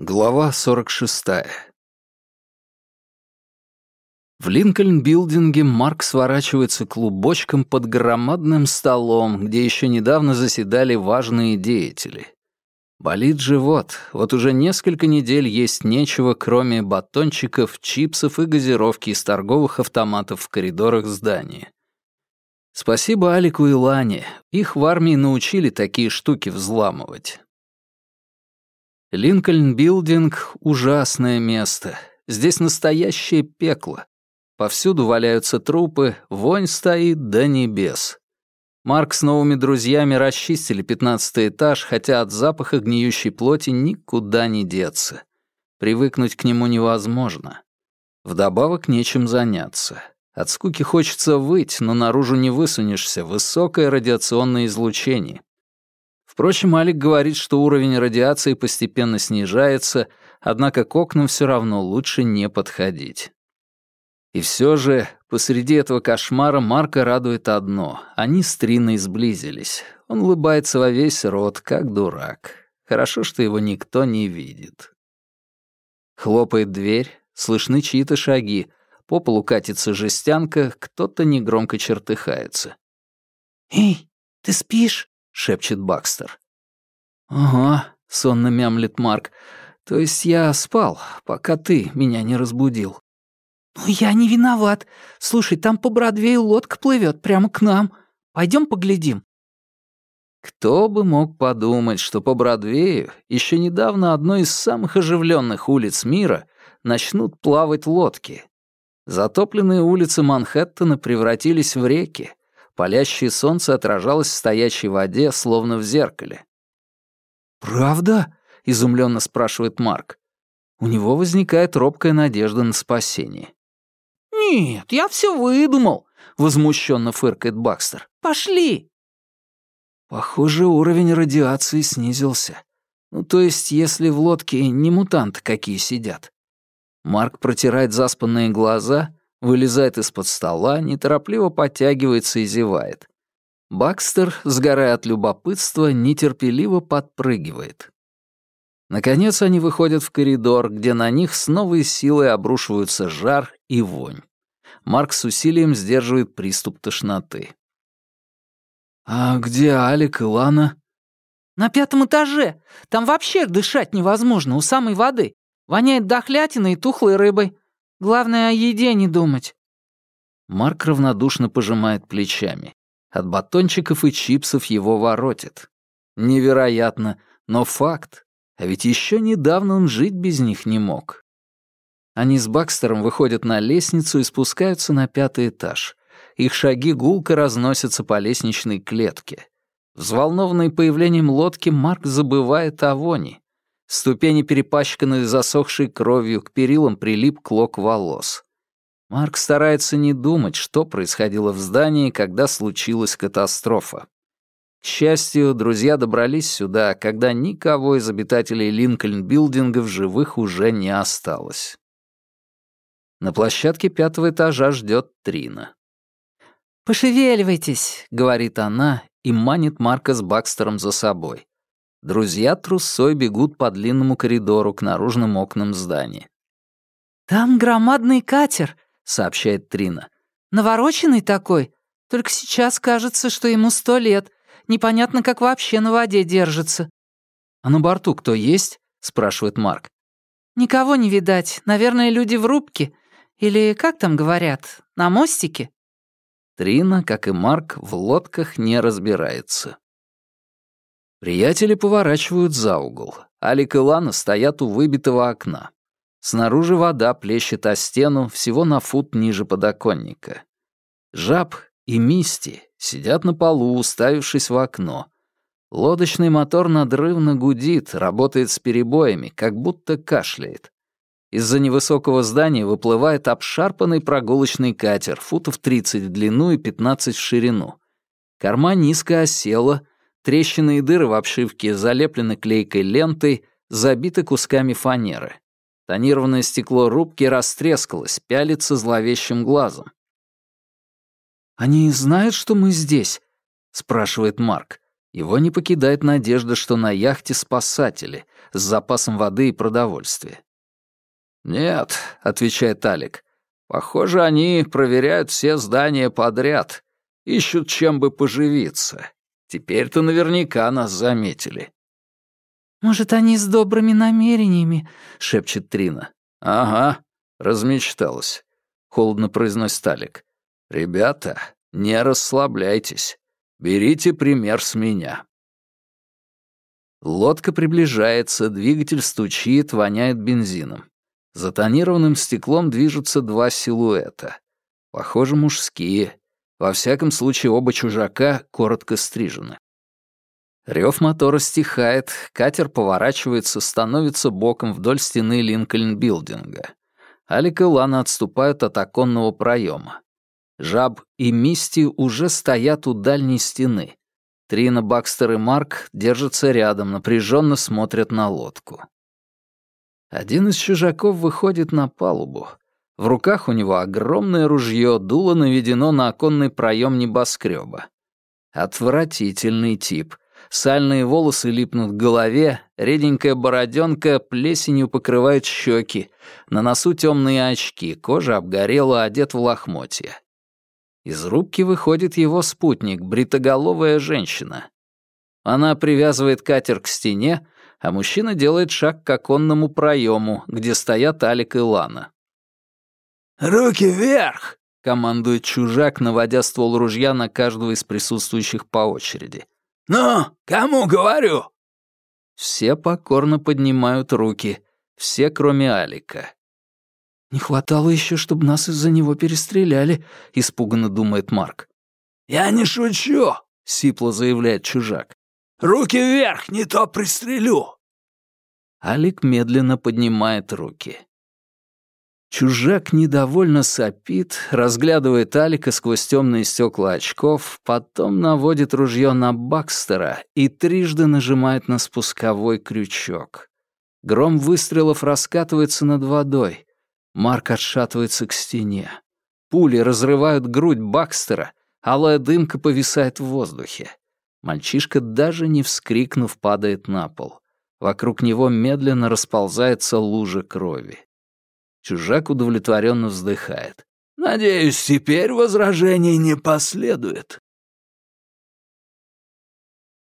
Глава 46. В Линкольн-билдинге Марк сворачивается клубочком под громадным столом, где еще недавно заседали важные деятели. Болит живот, вот уже несколько недель есть нечего, кроме батончиков, чипсов и газировки из торговых автоматов в коридорах здания. Спасибо Алику и Лане, их в армии научили такие штуки взламывать. Линкольн-билдинг — ужасное место. Здесь настоящее пекло. Повсюду валяются трупы, вонь стоит до небес. Марк с новыми друзьями расчистили пятнадцатый этаж, хотя от запаха гниющей плоти никуда не деться. Привыкнуть к нему невозможно. Вдобавок нечем заняться. От скуки хочется выть, но наружу не высунешься. Высокое радиационное излучение. Впрочем, Алик говорит, что уровень радиации постепенно снижается, однако к окнам все равно лучше не подходить. И все же, посреди этого кошмара Марка радует одно — они с Триной сблизились. Он улыбается во весь рот, как дурак. Хорошо, что его никто не видит. Хлопает дверь, слышны чьи-то шаги, по полу катится жестянка, кто-то негромко чертыхается. «Эй, ты спишь?» Шепчет Бакстер. «Ага», — сонно мямлет Марк. «То есть я спал, пока ты меня не разбудил». «Ну, я не виноват. Слушай, там по Бродвею лодка плывет прямо к нам. Пойдем поглядим». Кто бы мог подумать, что по Бродвею, еще недавно одной из самых оживленных улиц мира, начнут плавать лодки. Затопленные улицы Манхэттена превратились в реки, Палящее солнце отражалось в стоячей воде, словно в зеркале. «Правда?» — изумленно спрашивает Марк. У него возникает робкая надежда на спасение. «Нет, я все выдумал», — возмущенно фыркает Бакстер. «Пошли!» Похоже, уровень радиации снизился. Ну, то есть, если в лодке не мутанты какие сидят. Марк протирает заспанные глаза вылезает из-под стола, неторопливо подтягивается и зевает. Бакстер, сгорая от любопытства, нетерпеливо подпрыгивает. Наконец они выходят в коридор, где на них с новой силой обрушиваются жар и вонь. Марк с усилием сдерживает приступ тошноты. «А где Алик и Лана?» «На пятом этаже. Там вообще дышать невозможно, у самой воды. Воняет дохлятиной и тухлой рыбой. Главное, о еде не думать». Марк равнодушно пожимает плечами. От батончиков и чипсов его воротит. Невероятно, но факт. А ведь еще недавно он жить без них не мог. Они с Бакстером выходят на лестницу и спускаются на пятый этаж. Их шаги гулко разносятся по лестничной клетке. Взволнованный появлением лодки, Марк забывает о вони. Ступени перепачканы засохшей кровью, к перилам прилип клок волос. Марк старается не думать, что происходило в здании, когда случилась катастрофа. К счастью, друзья добрались сюда, когда никого из обитателей Линкольн-билдинга в живых уже не осталось. На площадке пятого этажа ждет Трина. «Пошевеливайтесь», — говорит она и манит Марка с Бакстером за собой. Друзья трусой бегут по длинному коридору к наружным окнам здания. «Там громадный катер», — сообщает Трина. «Навороченный такой. Только сейчас кажется, что ему сто лет. Непонятно, как вообще на воде держится». «А на борту кто есть?» — спрашивает Марк. «Никого не видать. Наверное, люди в рубке. Или, как там говорят, на мостике?» Трина, как и Марк, в лодках не разбирается. Приятели поворачивают за угол. Алик и Лана стоят у выбитого окна. Снаружи вода плещет о стену всего на фут ниже подоконника. Жаб и Мисти сидят на полу, уставившись в окно. Лодочный мотор надрывно гудит, работает с перебоями, как будто кашляет. Из-за невысокого здания выплывает обшарпанный прогулочный катер, футов 30 в длину и 15 в ширину. Корма низко осела, Трещины и дыры в обшивке залеплены клейкой лентой, забиты кусками фанеры. Тонированное стекло рубки растрескалось, пялится зловещим глазом. «Они знают, что мы здесь?» — спрашивает Марк. Его не покидает надежда, что на яхте спасатели с запасом воды и продовольствия. «Нет», — отвечает Алик, — «похоже, они проверяют все здания подряд, ищут чем бы поживиться. Теперь-то наверняка нас заметили». «Может, они с добрыми намерениями?» — шепчет Трина. «Ага, размечталась», — холодно произносит Алик. «Ребята, не расслабляйтесь. Берите пример с меня». Лодка приближается, двигатель стучит, воняет бензином. За тонированным стеклом движутся два силуэта. Похоже, мужские. Во всяком случае, оба чужака коротко стрижены. Рев мотора стихает, катер поворачивается, становится боком вдоль стены Линкольн-билдинга. Алик и Лана отступают от оконного проема. Жаб и Мисти уже стоят у дальней стены. Трина, Бакстер и Марк держатся рядом, напряженно смотрят на лодку. Один из чужаков выходит на палубу. В руках у него огромное ружье, дуло наведено на оконный проем небоскреба. Отвратительный тип. Сальные волосы липнут к голове, реденькая бороденка плесенью покрывает щеки, на носу темные очки, кожа обгорела, одет в лохмотья. Из рубки выходит его спутник, бритоголовая женщина. Она привязывает катер к стене, а мужчина делает шаг к оконному проему, где стоят Алик и Лана. «Руки вверх!» — командует чужак, наводя ствол ружья на каждого из присутствующих по очереди. «Ну, кому говорю?» Все покорно поднимают руки, все, кроме Алика. «Не хватало еще, чтобы нас из-за него перестреляли», — испуганно думает Марк. «Я не шучу», — сипло заявляет чужак. «Руки вверх, не то пристрелю». Алик медленно поднимает руки. Чужак недовольно сопит, разглядывает Алика сквозь темные стекла очков, потом наводит ружье на Бакстера и трижды нажимает на спусковой крючок. Гром выстрелов раскатывается над водой. Марк отшатывается к стене. Пули разрывают грудь Бакстера, алая дымка повисает в воздухе. Мальчишка, даже не вскрикнув, падает на пол. Вокруг него медленно расползается лужа крови. Чужак удовлетворенно вздыхает. «Надеюсь, теперь возражений не последует».